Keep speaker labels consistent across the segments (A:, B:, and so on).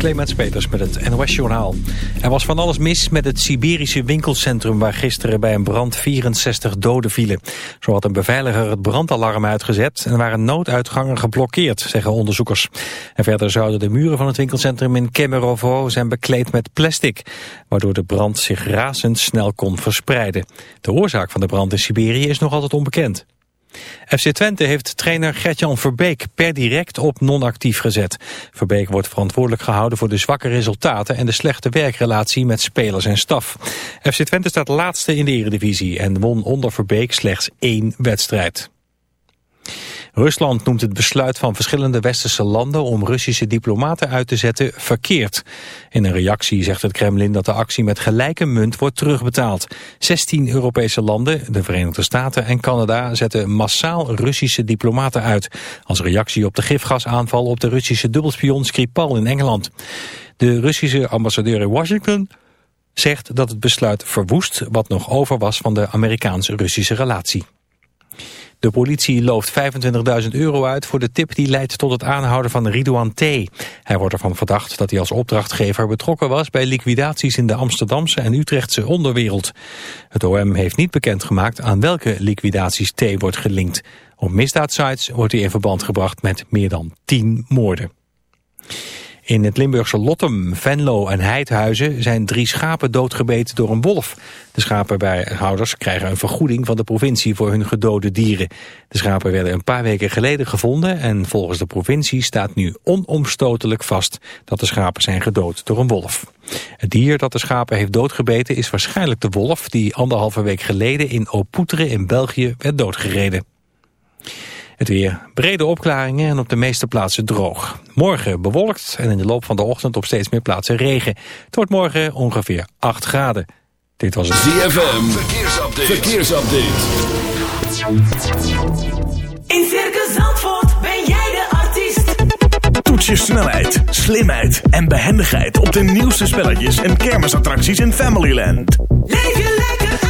A: Clemens Peters met het NOS-journaal. Er was van alles mis met het Siberische winkelcentrum... waar gisteren bij een brand 64 doden vielen. Zo had een beveiliger het brandalarm uitgezet... en waren nooduitgangen geblokkeerd, zeggen onderzoekers. En verder zouden de muren van het winkelcentrum in Kemerovo... zijn bekleed met plastic... waardoor de brand zich razendsnel kon verspreiden. De oorzaak van de brand in Siberië is nog altijd onbekend. FC Twente heeft trainer Gertjan Verbeek per direct op non-actief gezet. Verbeek wordt verantwoordelijk gehouden voor de zwakke resultaten en de slechte werkrelatie met spelers en staf. FC Twente staat laatste in de eredivisie en won onder Verbeek slechts één wedstrijd. Rusland noemt het besluit van verschillende westerse landen om Russische diplomaten uit te zetten verkeerd. In een reactie zegt het Kremlin dat de actie met gelijke munt wordt terugbetaald. 16 Europese landen, de Verenigde Staten en Canada zetten massaal Russische diplomaten uit. Als reactie op de gifgasaanval op de Russische dubbelspion Skripal in Engeland. De Russische ambassadeur in Washington zegt dat het besluit verwoest wat nog over was van de Amerikaans-Russische relatie. De politie looft 25.000 euro uit voor de tip die leidt tot het aanhouden van Ridouan T. Hij wordt ervan verdacht dat hij als opdrachtgever betrokken was bij liquidaties in de Amsterdamse en Utrechtse onderwereld. Het OM heeft niet bekendgemaakt aan welke liquidaties T wordt gelinkt. Op misdaadsites wordt hij in verband gebracht met meer dan 10 moorden. In het Limburgse Lottem, Venlo en Heidhuizen zijn drie schapen doodgebeten door een wolf. De schapenbijhouders krijgen een vergoeding van de provincie voor hun gedode dieren. De schapen werden een paar weken geleden gevonden en volgens de provincie staat nu onomstotelijk vast dat de schapen zijn gedood door een wolf. Het dier dat de schapen heeft doodgebeten is waarschijnlijk de wolf die anderhalve week geleden in Opoetere in België werd doodgereden. Het weer brede opklaringen en op de meeste plaatsen droog. Morgen bewolkt en in de loop van de ochtend op steeds meer plaatsen regen. Het wordt morgen ongeveer 8 graden. Dit was het
B: ZFM. Verkeersupdate. Verkeersupdate.
C: In Circus Zandvoort ben jij de artiest.
D: Toets je snelheid, slimheid en behendigheid op de nieuwste spelletjes en kermisattracties in Familyland.
C: Leef je lekker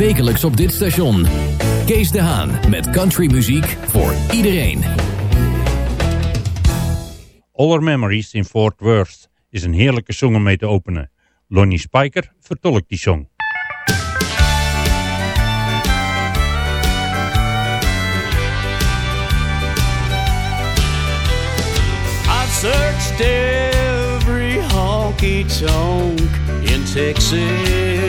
E: Wekelijks op dit station. Kees de Haan met countrymuziek voor iedereen.
F: All Our Memories in Fort Worth is een heerlijke song om mee te openen. Lonnie Spiker vertolkt die song.
G: I've searched every honky tonk in Texas,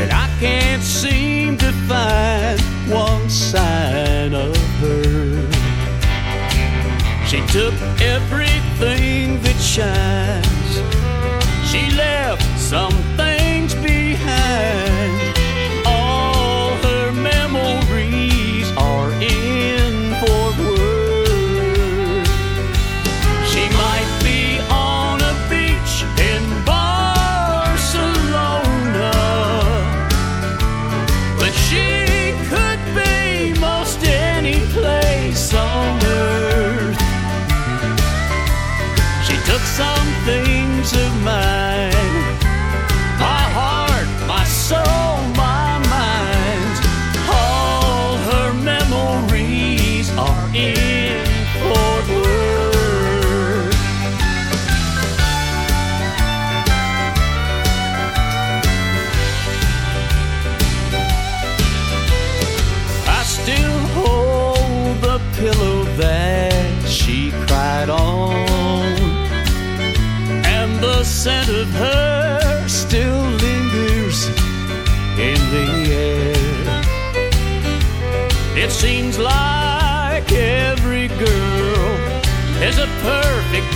G: but I can't seem to find one sign of her. She took everything that shines. She left some scent of her still lingers in the air. It seems like every girl is a perfect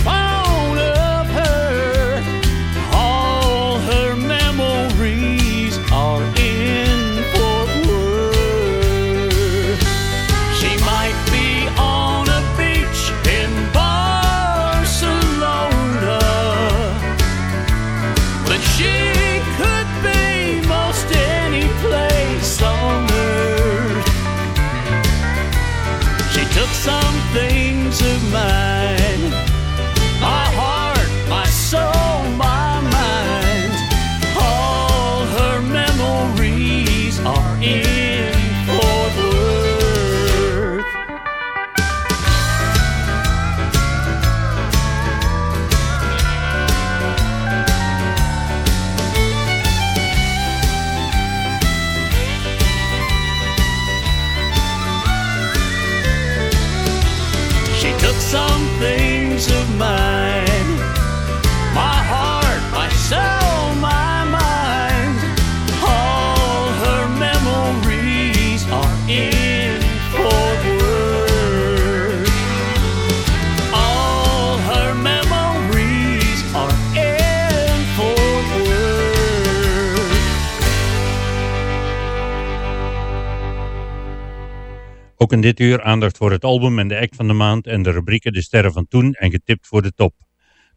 F: Ook in dit uur aandacht voor het album en de act van de maand en de rubrieken De Sterren van Toen en Getipt voor de Top.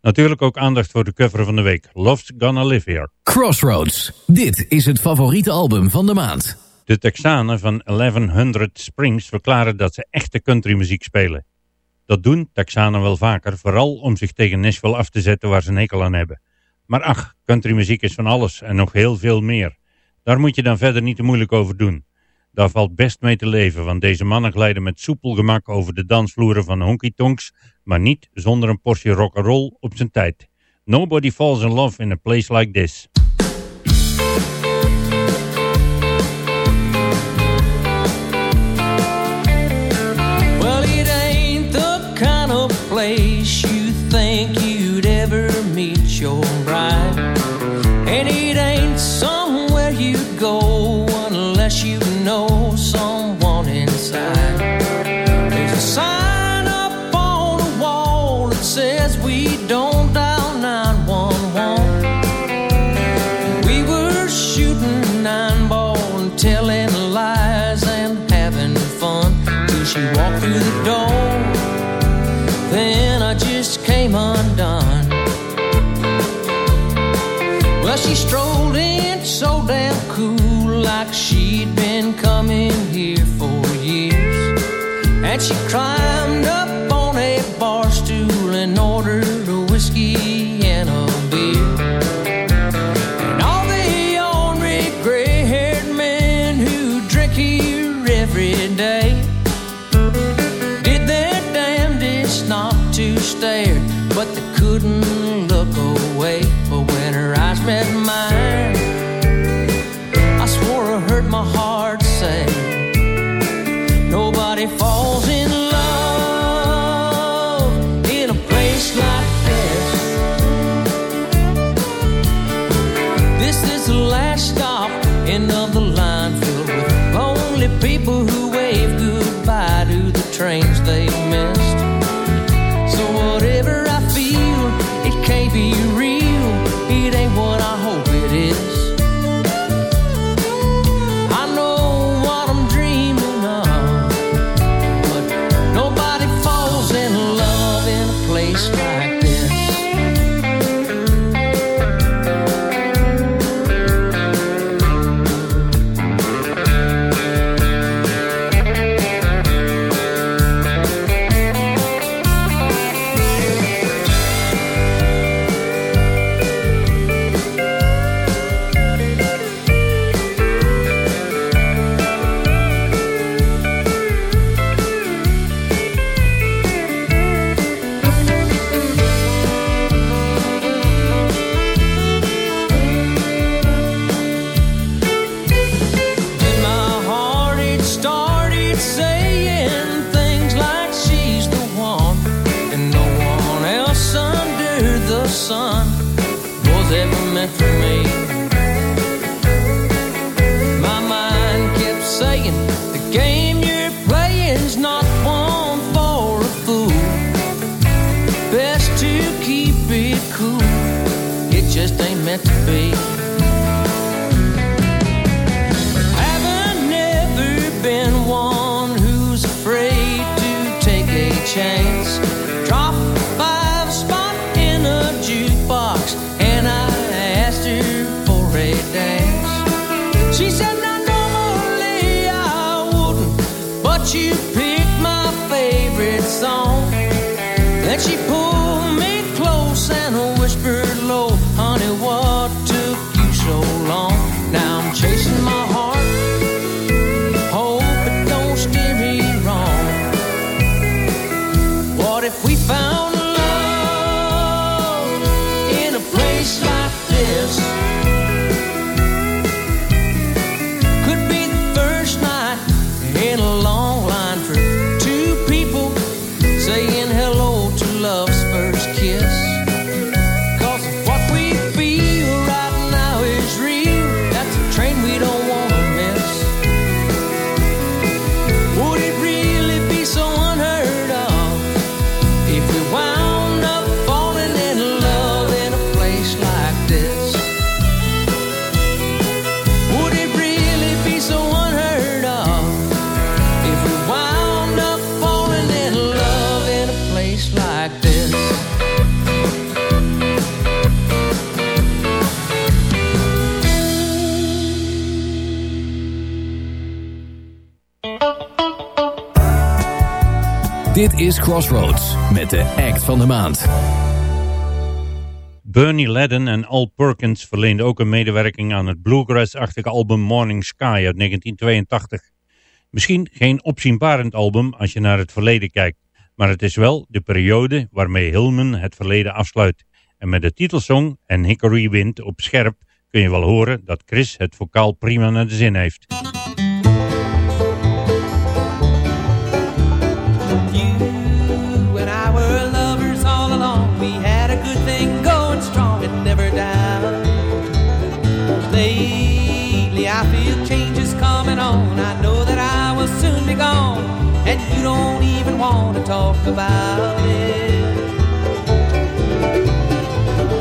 F: Natuurlijk ook aandacht voor de cover van de week, Love's Gonna Live Here.
E: Crossroads. Dit is het favoriete album van de maand.
F: De Texanen van 1100 Springs verklaren dat ze echte countrymuziek spelen. Dat doen Texanen wel vaker, vooral om zich tegen Nashville af te zetten waar ze een hekel aan hebben. Maar ach, countrymuziek is van alles en nog heel veel meer. Daar moet je dan verder niet te moeilijk over doen. Daar valt best mee te leven, want deze mannen glijden met soepel gemak over de dansvloeren van honky tonks, maar niet zonder een portie rock'n'roll op zijn tijd. Nobody falls in love in a place like this.
H: Strolled in so damn cool, like she'd been coming here for years. And she climbed
I: Dit is Crossroads met de act van de maand.
F: Bernie Ledden en Al Perkins verleenden ook een medewerking aan het bluegrass-achtige album Morning Sky uit 1982. Misschien geen opzienbarend album als je naar het verleden kijkt, maar het is wel de periode waarmee Hillman het verleden afsluit. En met de titelsong en Hickory Wind op scherp kun je wel horen dat Chris het vocaal prima naar de zin heeft.
J: Talk about it.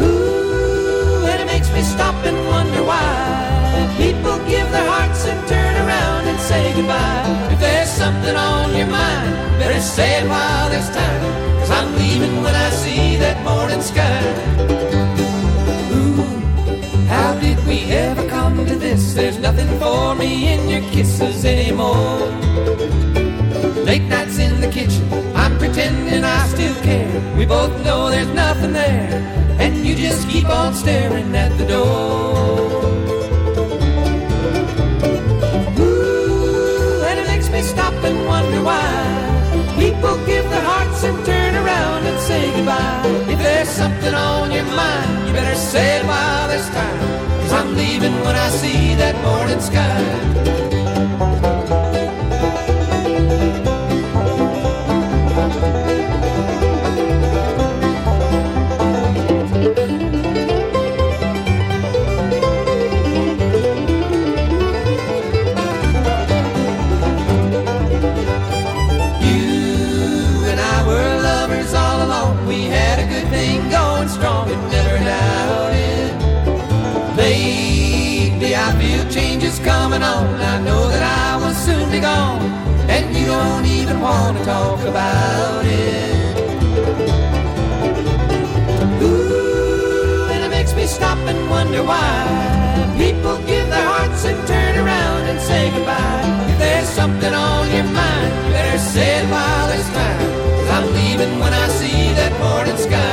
J: Ooh, and it makes me stop and wonder why people give their hearts and turn around and say goodbye. If there's something on your mind, better say it while there's time. Cause I'm leaving when I see that morning sky. Ooh, how did we ever come to this? There's nothing for me in your kisses anymore. Late nights in the kitchen, still care. We both know there's nothing there, and you just keep on staring at the door. Ooh, and it makes me stop and wonder why people give their hearts and turn around and say goodbye. If there's something on your mind, you better say it while there's time. Cause I'm leaving when I see that morning sky. To talk about it. Ooh, and it makes me stop and wonder why people give their hearts and turn around and say goodbye. If there's something on your mind, you better say it while there's time. Cause I'm leaving when I see that morning sky.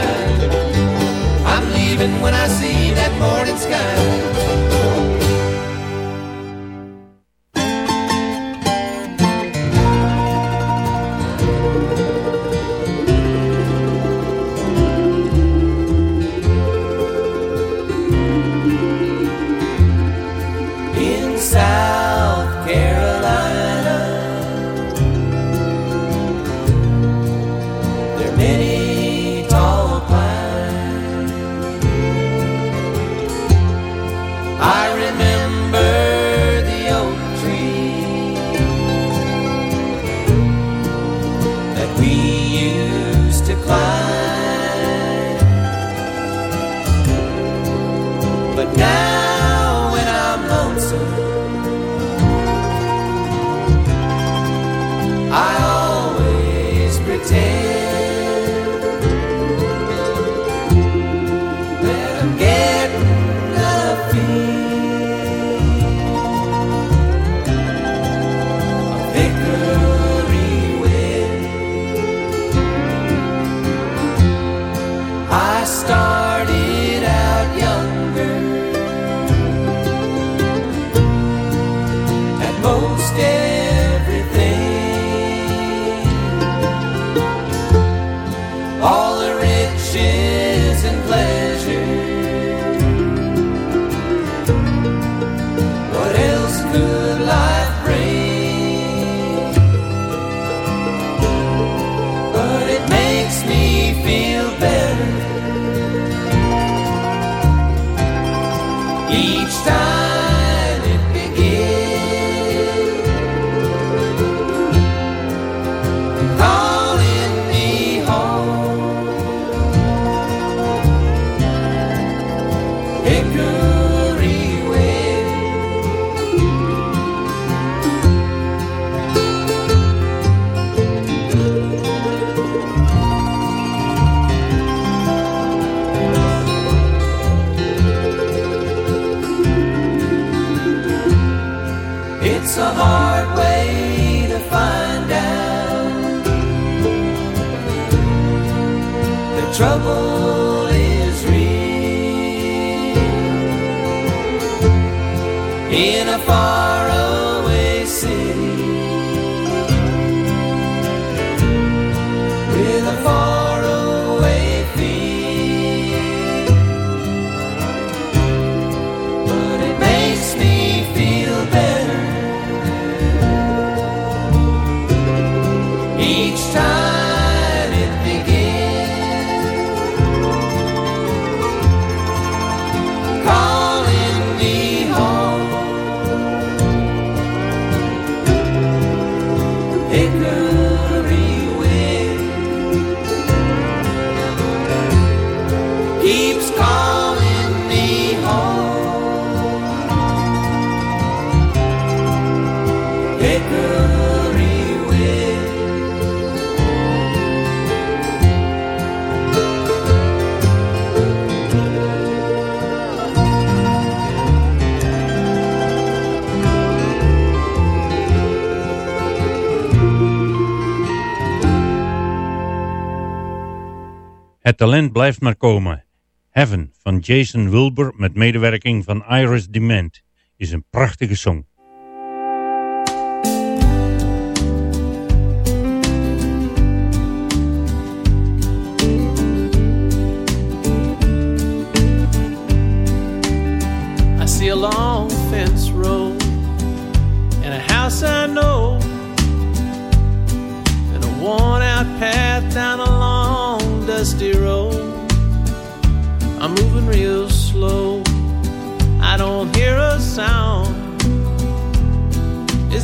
F: Blijft maar komen. Heaven van Jason Wilbur met medewerking van Iris Dement is een prachtige song.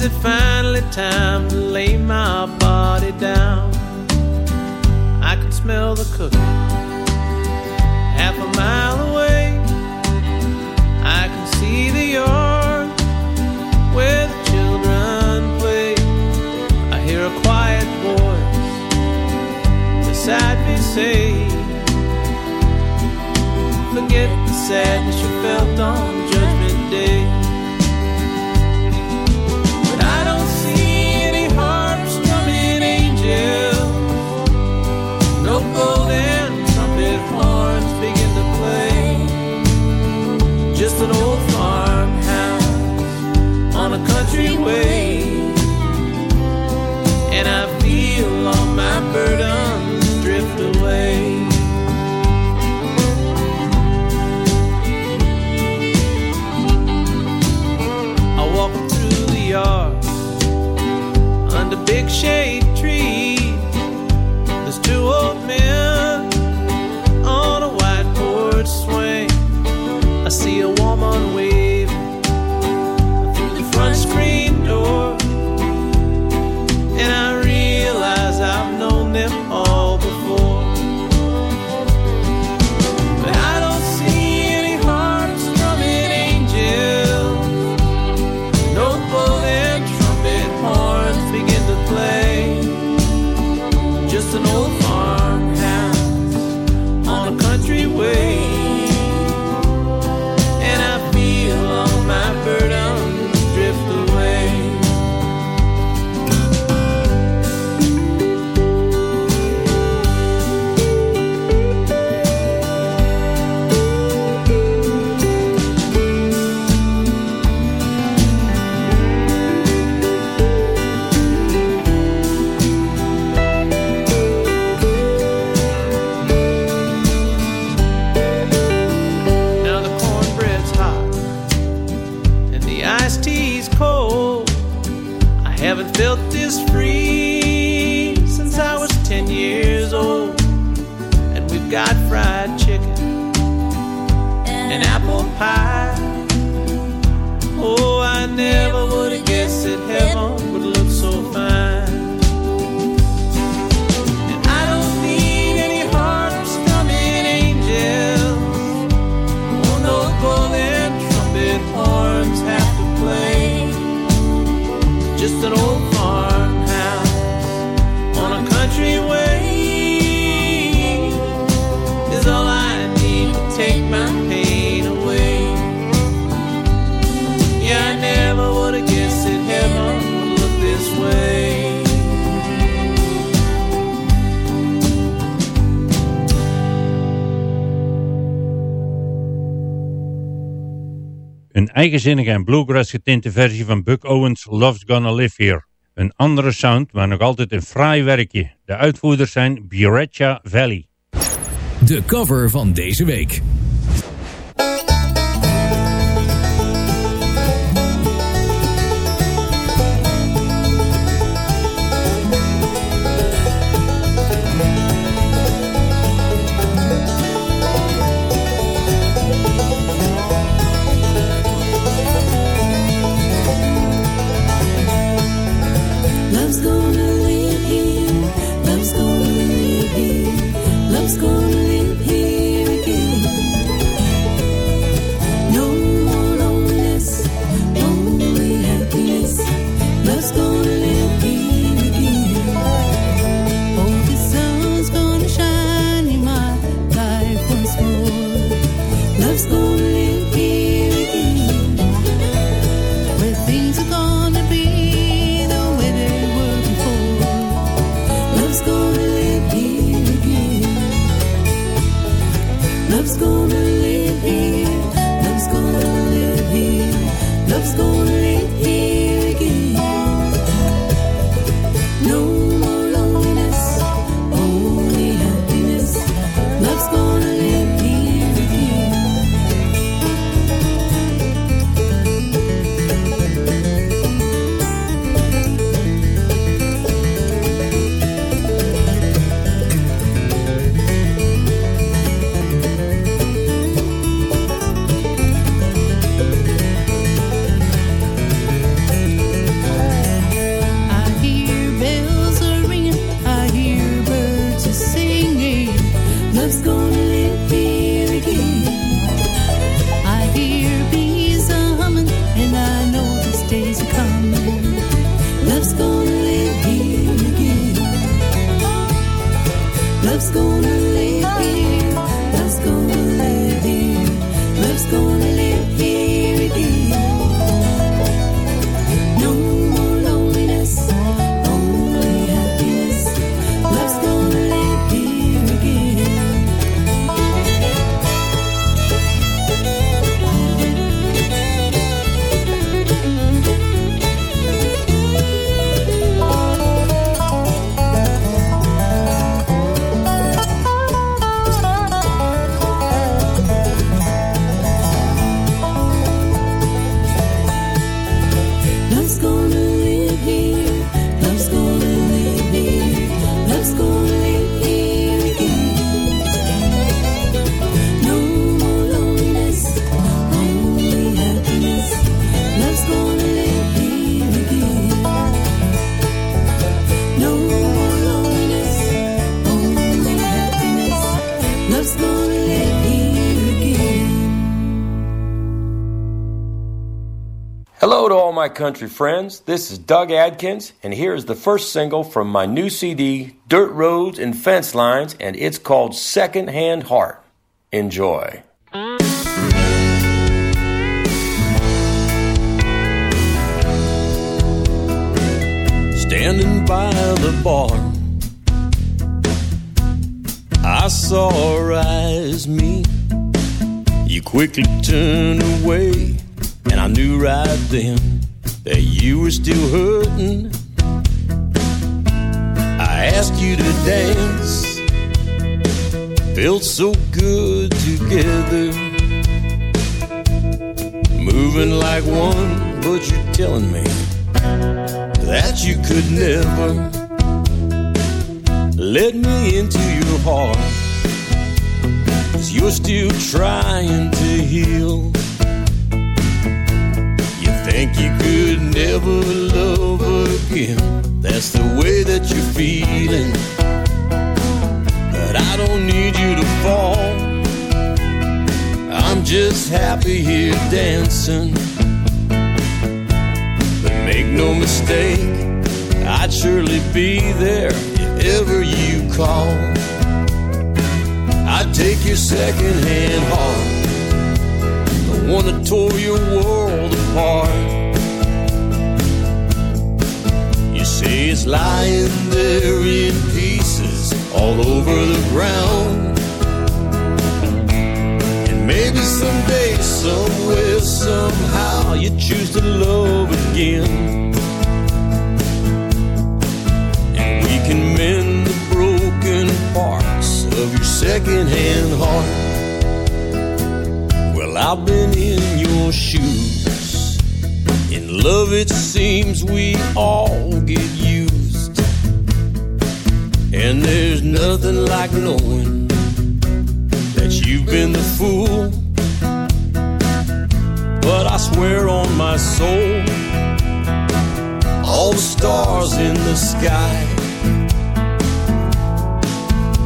K: Is it finally time to lay my body down? I can smell the cooking half a mile away. I can see the yard where the children play. I hear a quiet voice beside me say, Forget the sadness you felt on. bird
F: Een eigenzinnige en bluegrass getinte versie van Buck Owens' Love's Gonna Live Here. Een andere sound, maar nog altijd een fraai werkje. De uitvoerders zijn Buretta Valley.
I: De cover van deze week.
L: My
M: country friends. This is Doug Adkins, and here is the first single from my new CD, Dirt Roads and Fence Lines, and it's called Second Hand Heart. Enjoy.
G: Standing by the bar, I saw her eyes meet. You quickly turned away, and I knew right then that you were still hurting. I asked you to dance, felt so good together. Moving like one, but you're telling me that you could never let me into your heart. Cause you're still trying to heal. Think you could never love again. That's the way that you're feeling. But I don't need you to fall. I'm just happy here dancing. But make no mistake, I'd surely be there if ever you call. I'd take your second-hand heart, the one that tore your world apart. You say it's lying there in pieces all over the ground. And maybe someday, somewhere, somehow, you choose to love again. And we can mend the broken parts of your second-hand heart. I've been in your shoes. In love, it seems we all get used. And there's nothing like knowing that you've been the fool. But I swear on my soul, all the stars in the sky.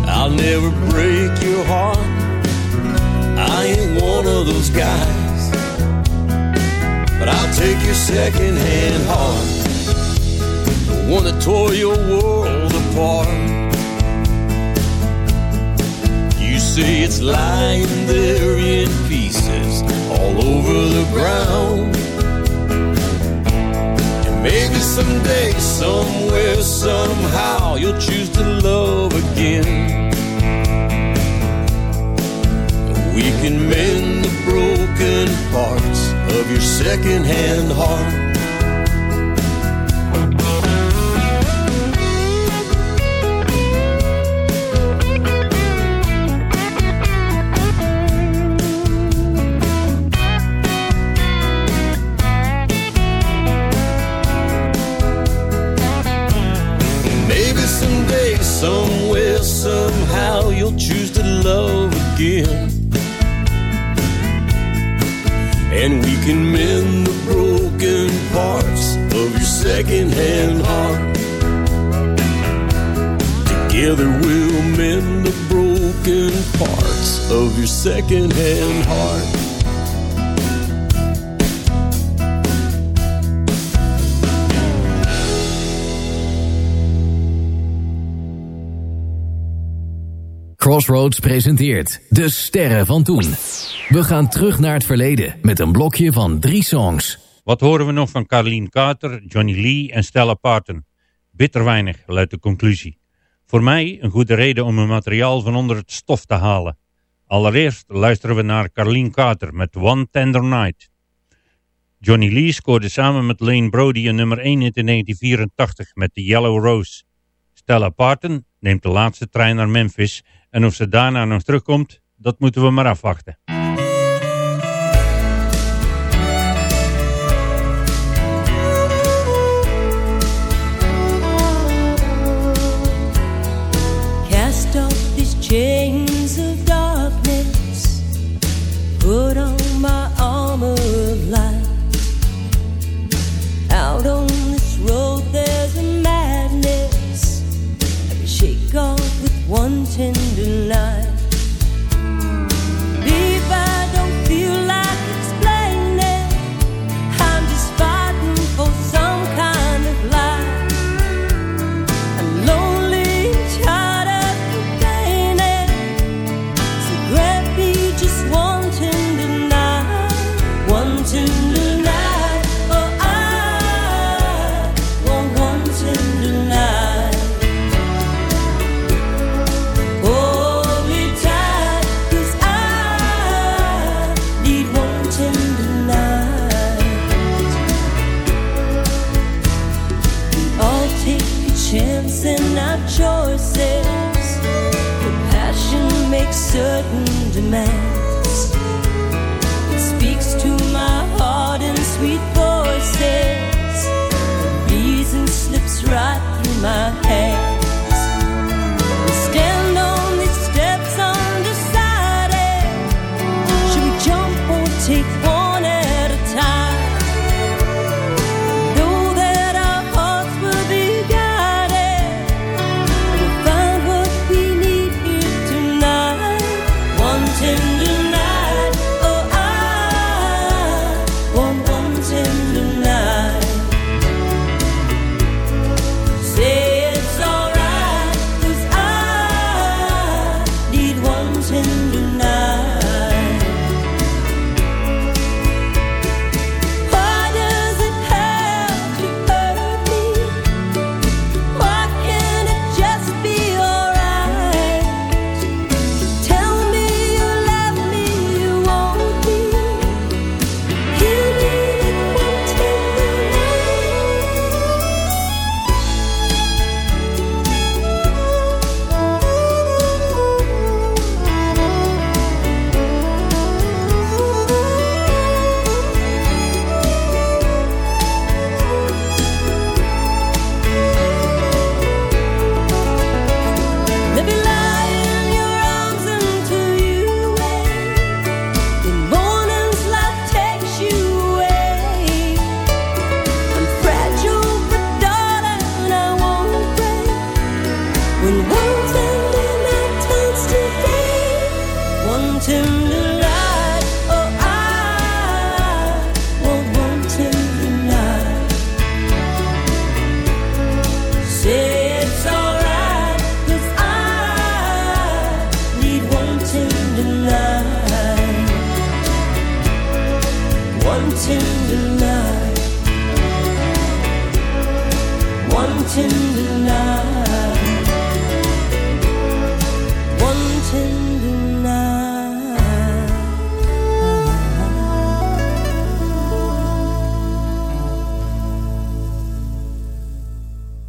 G: I'll never break your heart. I ain't one of those guys. But I'll take your second-hand heart, the one that tore your world apart. You say it's lying there in pieces all over the ground. And maybe someday, somewhere, somehow, you'll choose to love again. We can mend the broken parts of your second-hand heart. Maybe someday, somewhere, somehow, you'll choose to love again. And we can mend the broken parts of your second-hand heart. Together we'll mend the broken parts of your second-hand heart.
I: Crossroads presenteert De Sterren van Toen. We gaan terug naar het verleden met een blokje van drie songs.
F: Wat horen we nog van Carleen Carter, Johnny Lee en Stella Parton? Bitter weinig, luidt de conclusie. Voor mij een goede reden om mijn materiaal van onder het stof te halen. Allereerst luisteren we naar Carleen Carter met One Tender Night. Johnny Lee scoorde samen met Lane Brody een nummer 1 hit in 1984 met The Yellow Rose. Stella Parton neemt de laatste trein naar Memphis en of ze daarna nog terugkomt, dat moeten we maar afwachten.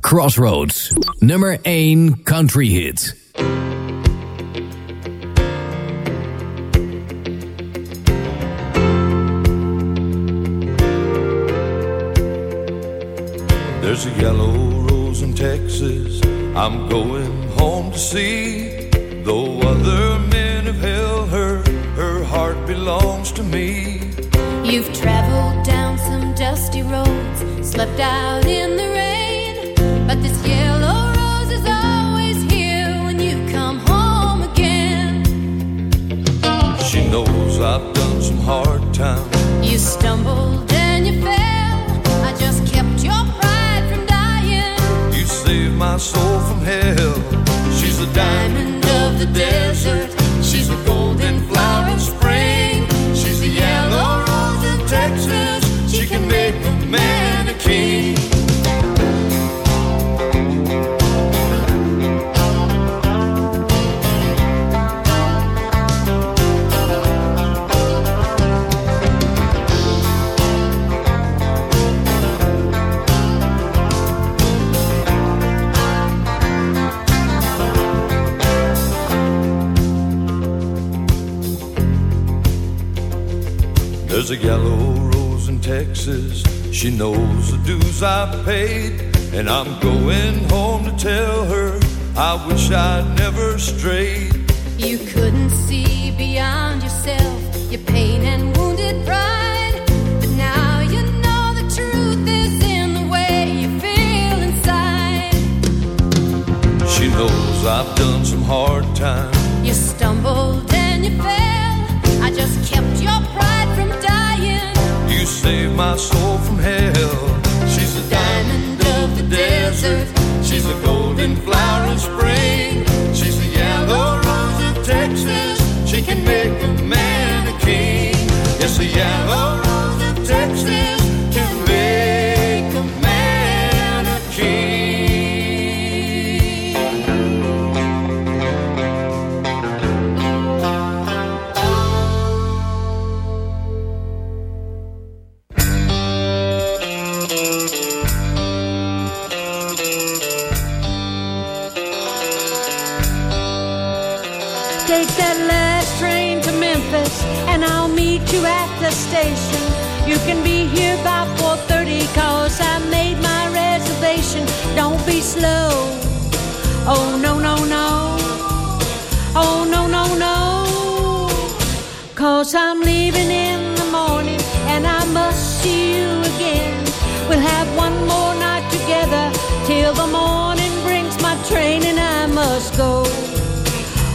E: Crossroads, nummer 1 country hit.
G: There's a yellow rose in Texas I'm going home to see. Though other men have held her, her heart belongs to me.
N: You've traveled down some dusty roads, slept out in the stumbled and you fell. I just kept your pride from dying.
G: You saved my soul from hell. She's a diamond of the desert. She knows the dues I paid. And I'm going home to tell her I wish I'd never strayed.
N: You couldn't see beyond yourself, your pain and wounded pride. But now you know the truth is in the way you feel inside.
G: She knows I've done some hard times.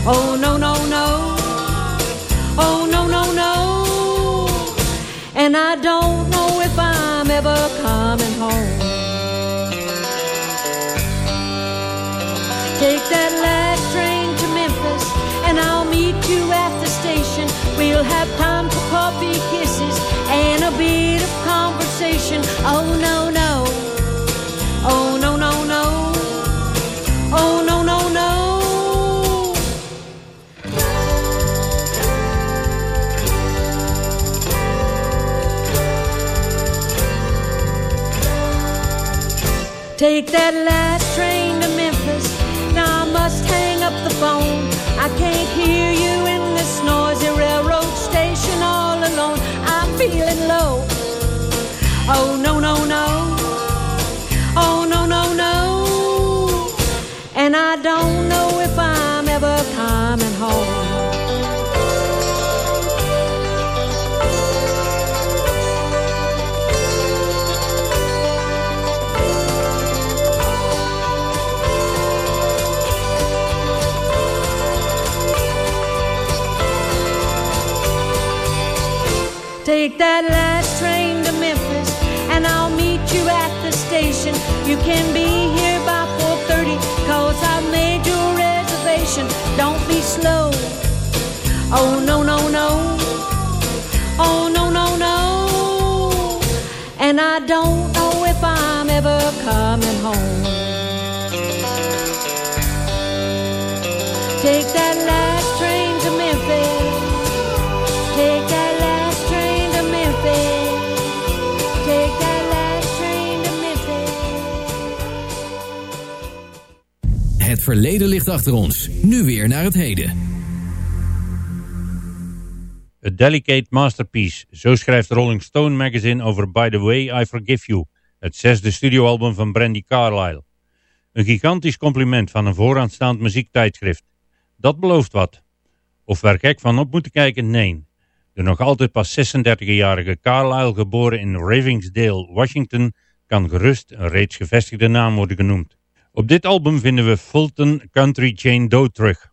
O: Oh no no no. Oh no no no. And I don't know if I'm ever coming home. Take that last train to Memphis and I'll meet you at the station. We'll have time for coffee, kisses, and a bit of conversation. Oh, no, no. Take that last train to Memphis. Now I must hang up the phone. I can't hear Take that last train to Memphis, and I'll meet you at the station. You can be here by 4:30, cause I've made your reservation. Don't be slow. Oh no no no. Oh no no no. And I don't know if I'm ever coming home.
E: Verleden ligt achter ons. Nu weer naar het heden.
P: A Delicate Masterpiece, zo schrijft Rolling Stone magazine over By the Way I Forgive You, het zesde studioalbum van Brandy Carlile. Een gigantisch compliment van een vooraanstaand muziektijdschrift. Dat belooft wat. Of we er gek van op moeten kijken? Nee. De nog altijd pas 36-jarige Carlile, geboren in Ravingsdale, Washington, kan gerust een reeds gevestigde naam worden genoemd. Op dit album vinden we Fulton Country Jane Doe terug.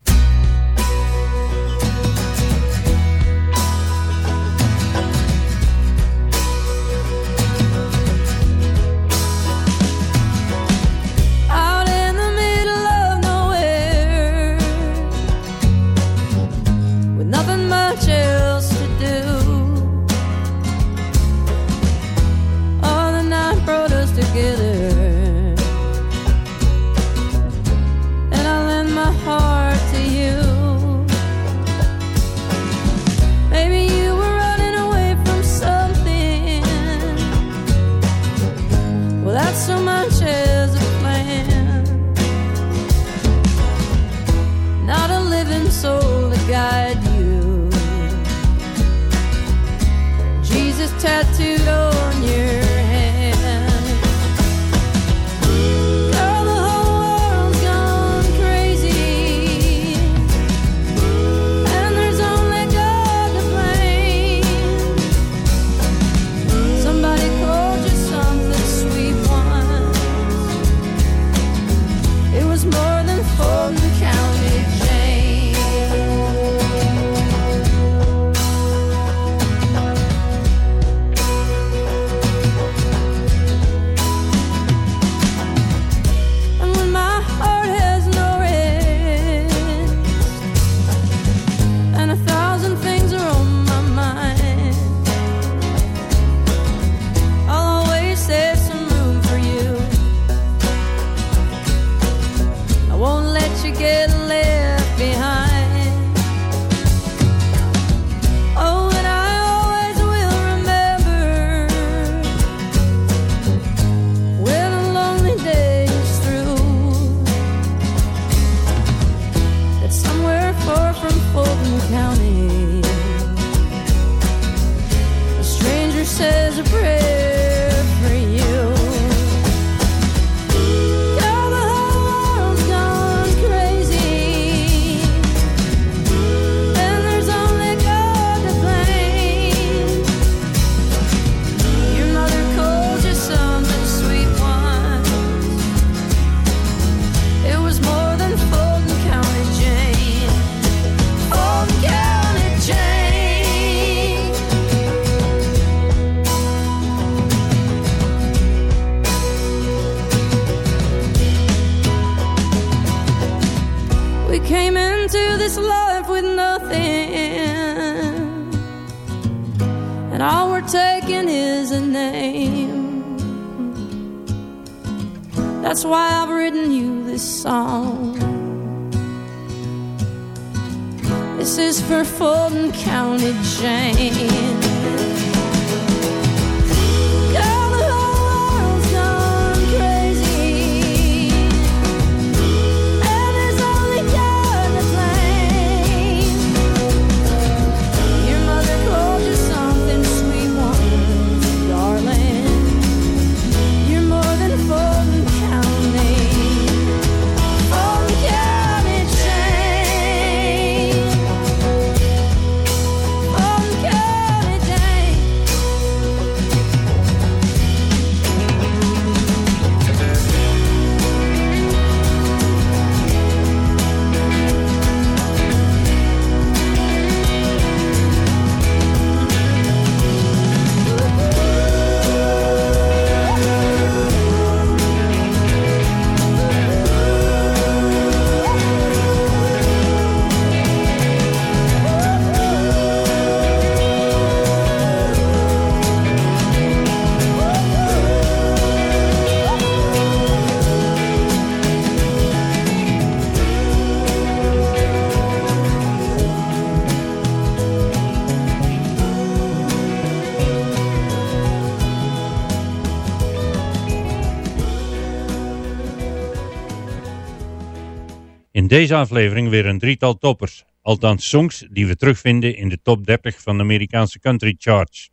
Q: In
F: deze aflevering weer een drietal toppers. Althans songs die we terugvinden in de top 30 van de Amerikaanse country charts.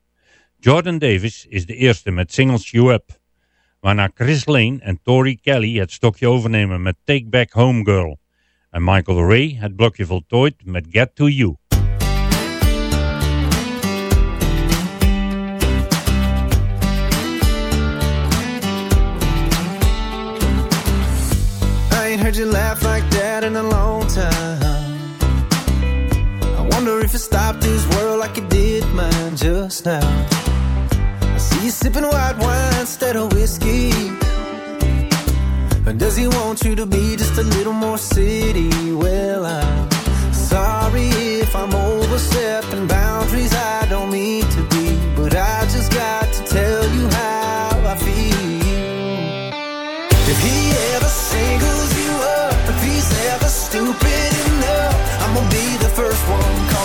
F: Jordan Davis is de eerste met Singles You Up. Waarna Chris Lane en Tori Kelly het stokje overnemen met Take Back Home Girl. En Michael Ray het blokje voltooid met Get To You.
R: Heard you laugh like in a long time. I wonder if you stopped this world like you did mine just now. I see you sipping white wine instead of whiskey. And does he want you to be just a little more city? Well, I'm sorry if I'm overstepping boundaries I don't mean to be. But I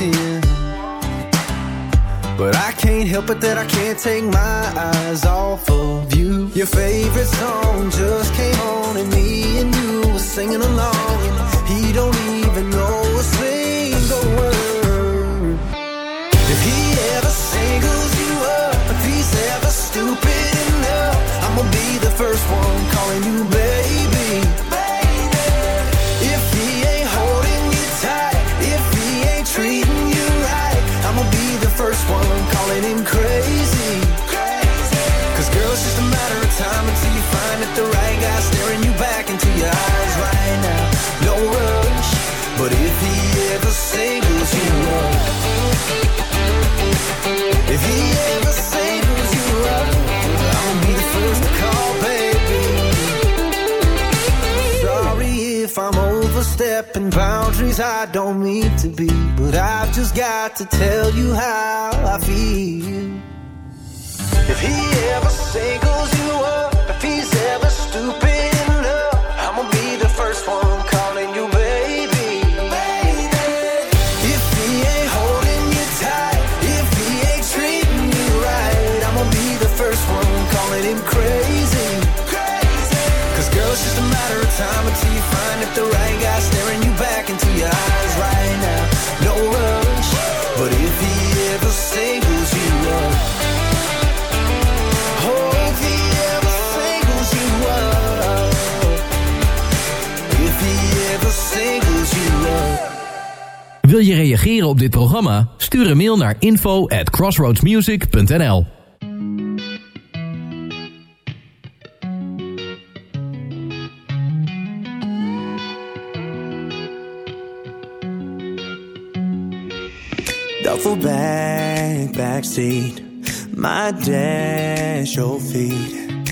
R: in. But I can't help it that I can't take my eyes off of you. Your favorite song just came on, and me and you were singing along. He don't even know a single word. If he ever singles you up, if he's ever stupid enough, I'm gonna be the first one calling you baby. Boundaries I don't mean to be, but I've just got to tell you how I feel. If he ever singles you up, if he's ever stupid enough, I'ma be the first one calling you baby. If he ain't holding you tight, if he ain't treating you right, I'ma be the first one calling him crazy. Cause girl, it's just a matter of time until you find that the right guy staring back into your eyes right now. No rush, but if he ever singles you up, oh, if he ever singles you up, if he ever singles you up.
E: Wil je reageren op dit programma? Stuur een mail naar info at crossroadsmusic.nl
S: backseat, my dash, your feet.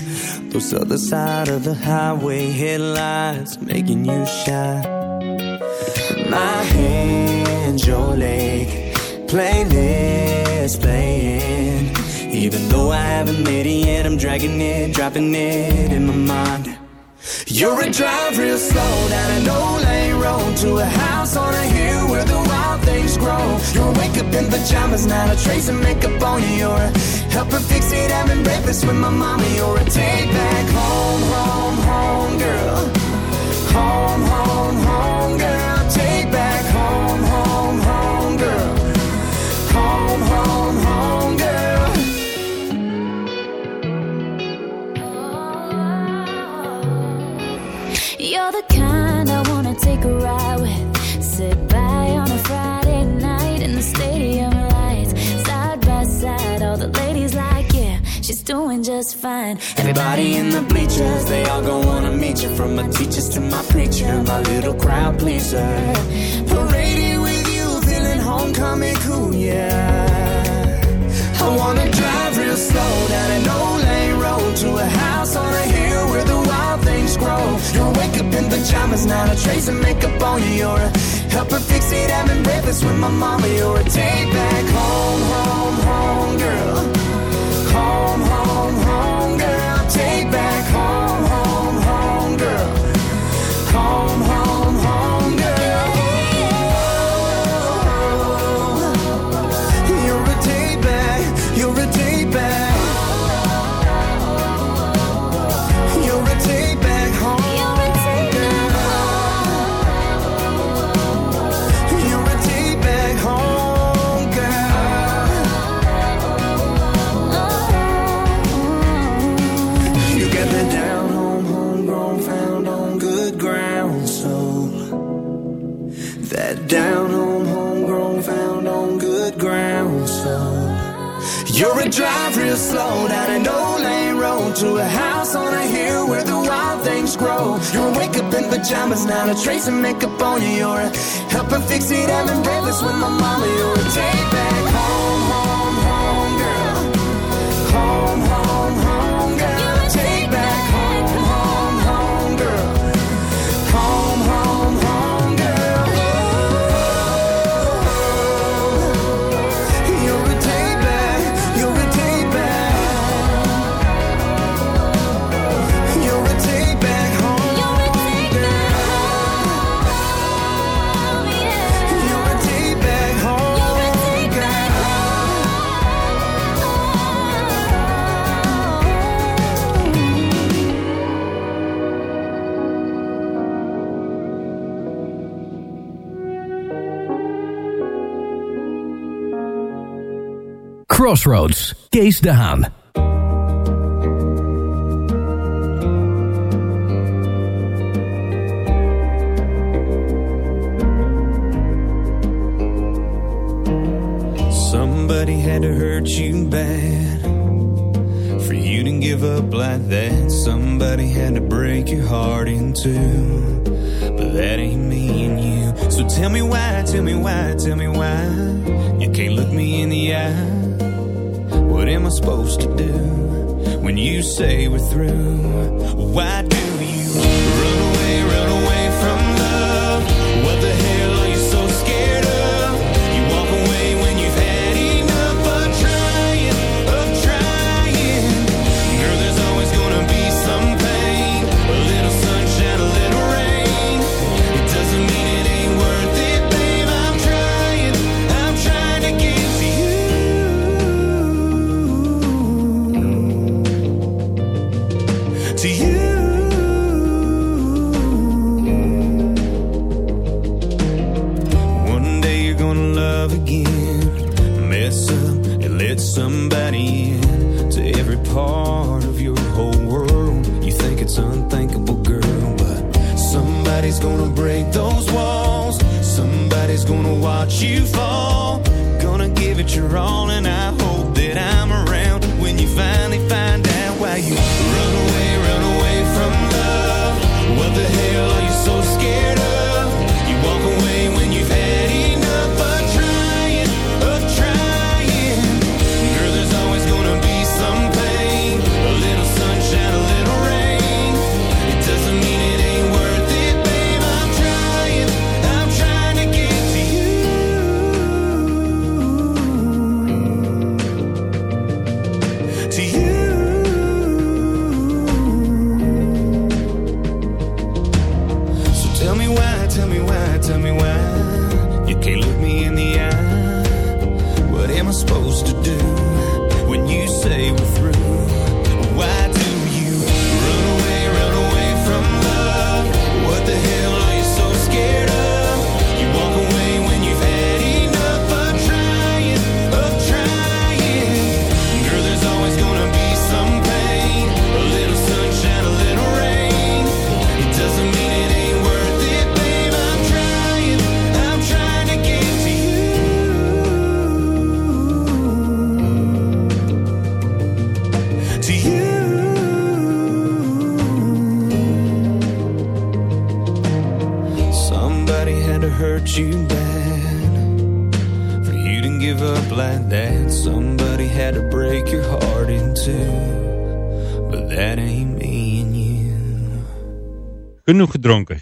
S: Those other side of the highway headlights making you shine. My hand, your leg, playlist playing. Even though I haven't made it yet, I'm dragging it, dropping it in my mind. You're a drive real slow down an old lane road to a house on a hill where the wild things grow. You'll wake up in pajamas, not a trace of makeup on you. You're a help her fix it, having breakfast with my mama. You're a take back home, home, home girl. Home, home, home girl.
T: She's doing just fine.
S: Everybody in the bleachers, they all gon' wanna meet you. From my teachers to my preacher, my little crowd pleaser. Parading with you, feeling homecoming cool, yeah. I wanna drive real slow down an old lane road to a house on a hill where the wild things grow. You'll wake up in pajamas, not a trace of makeup on you. You're a help her fix it, having breakfast with my mama. You're a take back home, home, home girl. Home, home, home girl. Drive real slow down an old lane road to a house on a hill where the wild things grow. You're a wake up in pajamas, not a trace of makeup on you. You're a help her fix it, having breakfast with my mama. You're a take
E: Crossroads, Kees de Haan.
S: Somebody had to hurt you bad for you to give up like that. Somebody had to break your heart in two, but that ain't me and you. So tell me why, tell me why, tell me why you can't look me in the eye. What am I supposed to do when you say we're through? Why do you run
U: give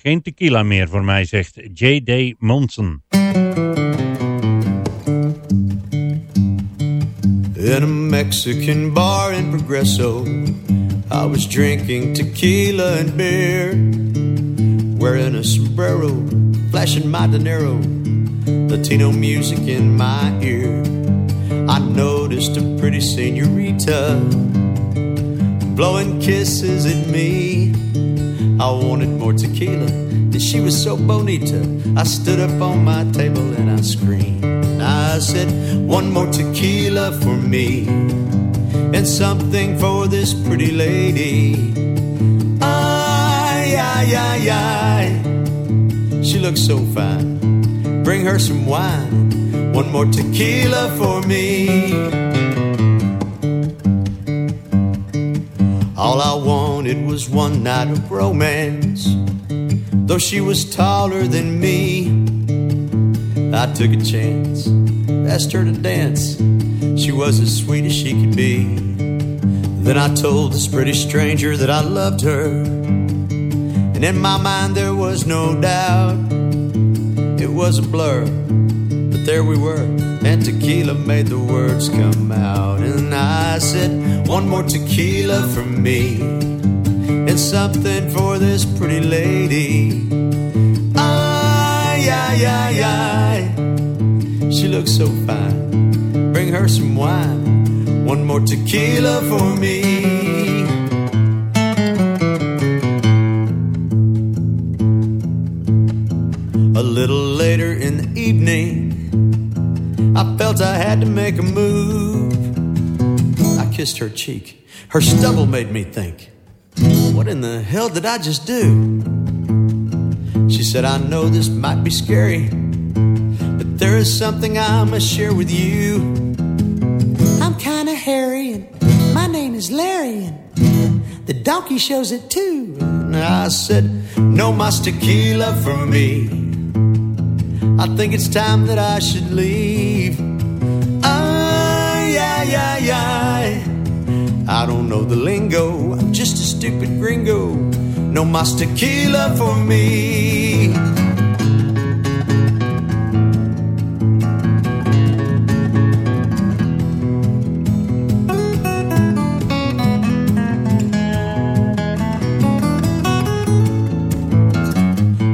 F: geen tequila meer voor mij, zegt J.D. Monson.
V: In a Mexican bar in Progreso, I was drinking tequila and beer, wearing a sombrero, flashing my dinero, Latino music in my ear. I noticed a pretty senorita blowing kisses at me. I wanted more tequila, and she was so bonita. I stood up on my table and I screamed. I said, One more tequila for me, and something for this pretty lady. Ay, ay, ay, ay. She looks so fine. Bring her some wine. One more tequila for me. All I wanted was one night of romance. Though she was taller than me, I took a chance, asked her to dance. She was as sweet as she could be. Then I told this pretty stranger that I loved her. And in my mind, there was no doubt it was a blur. But there we were, and tequila made the words come out. And I said, One more tequila for me, and something for this pretty lady. Ay, ay, ay, ay. She looks so fine. Bring her some wine. One more tequila for me. A little later in the evening, I felt I had to make a move. I kissed her cheek. Her stubble made me think, what in the hell did I just do? She said, I know this might be scary, but there is something I must share with you. I'm kind of hairy, and my name is Larry, and the donkey shows it too. And I said, No mas tequila for me. I think it's time that I should leave. Ay, ay, ay, ay. I don't know the lingo, stupid gringo. No mas tequila for me.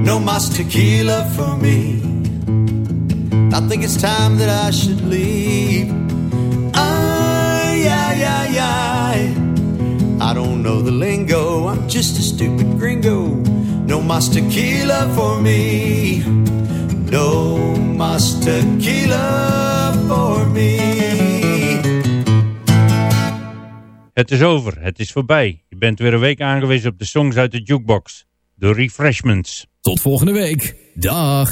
V: No mas tequila for me. I think it's time that I should leave. Don't know the lingo, I'm just a stupid gringo. No mas tequila for me. No mas tequila for me.
F: Het is over, het is voorbij. Je bent weer een week aangewezen op de songs uit de jukebox. De refreshments.
I: Tot volgende week. Dag.